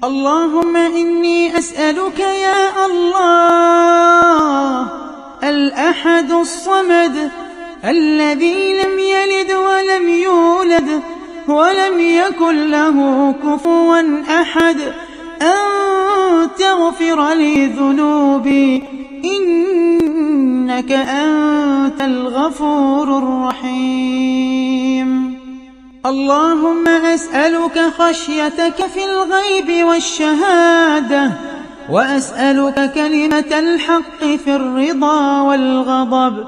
اللهم إني أسألك يا الله الأحد الصمد الذي لم يلد ولم يولد ولم يكن له كفوا أحد أن تغفر لي ذنوبي إنك أنت الغفور الرحيم. اللهم أسألك خشيتك في الغيب والشهادة وأسألك كلمة الحق في الرضا والغضب.